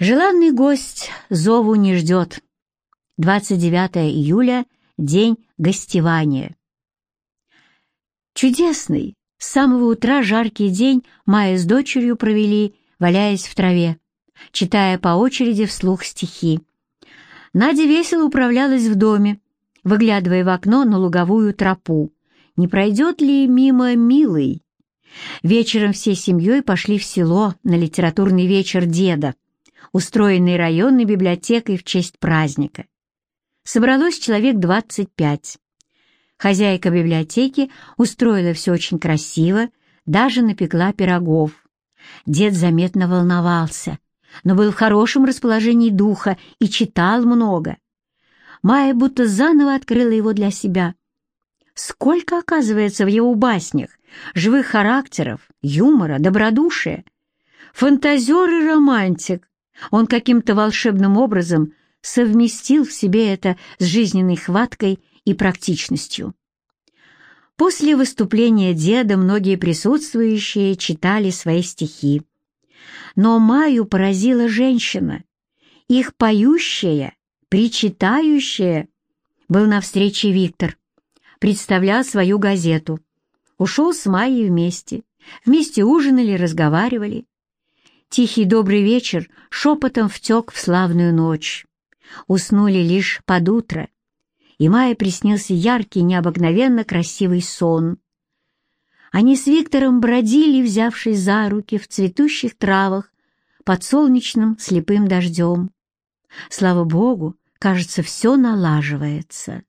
Желанный гость зову не ждет. 29 июля — день гостевания. Чудесный, с самого утра жаркий день Майя с дочерью провели, валяясь в траве, читая по очереди вслух стихи. Надя весело управлялась в доме, выглядывая в окно на луговую тропу. Не пройдет ли мимо милый? Вечером всей семьей пошли в село на литературный вечер деда устроенный районной библиотекой в честь праздника. Собралось человек 25. Хозяйка библиотеки устроила все очень красиво, даже напекла пирогов. Дед заметно волновался, но был в хорошем расположении духа и читал много. Майя будто заново открыла его для себя. Сколько, оказывается, в его баснях живых характеров, юмора, добродушия. Фантазер и романтик, он каким-то волшебным образом совместил в себе это с жизненной хваткой и практичностью. После выступления деда многие присутствующие читали свои стихи. Но Маю поразила женщина, их поющая, причитающая. Был на встрече Виктор, представлял свою газету. Ушел с Майей вместе. Вместе ужинали, разговаривали. Тихий добрый вечер шепотом втек в славную ночь. Уснули лишь под утро, и Майе приснился яркий, необыкновенно красивый сон. Они с Виктором бродили, взявшись за руки в цветущих травах под солнечным слепым дождем. Слава Богу, кажется, все налаживается.